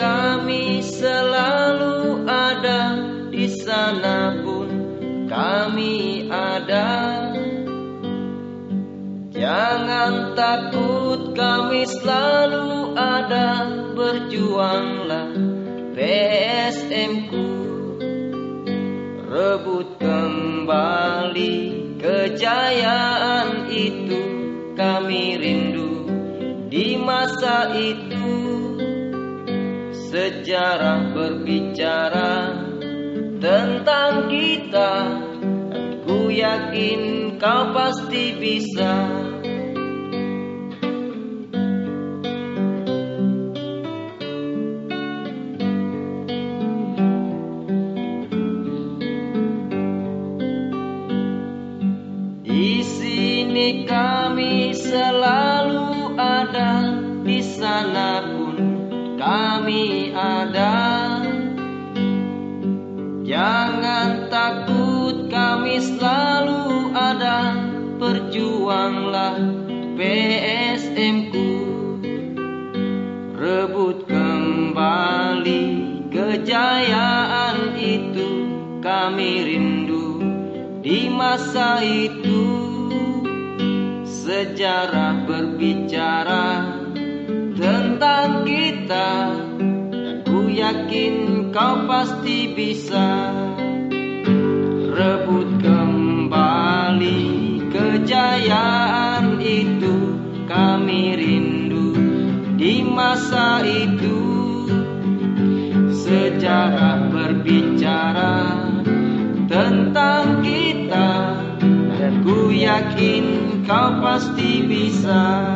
kami selalu ada di sana pun kami ada. Jangan takut kami selalu ada Berjuanglah PSM ku, Rebut kembali kejayaan itu Kami rindu di masa itu. Sejarah berbicara tentang kita. Ku yakin kau pasti bisa. Di sini kami selalu ada, di sana kami ada. Jangan takut kami selalu ada, berjuanglah PSM ku. Rebut kembali kejayaan itu kami rindu di masa itu sejarah berbicara tentang kita dan ku yakin kau pasti bisa rebut kembali kejayaan itu. Kami rindu di masa itu. Sejarah berbicara tentang kita. Dan ku yakin kau pasti bisa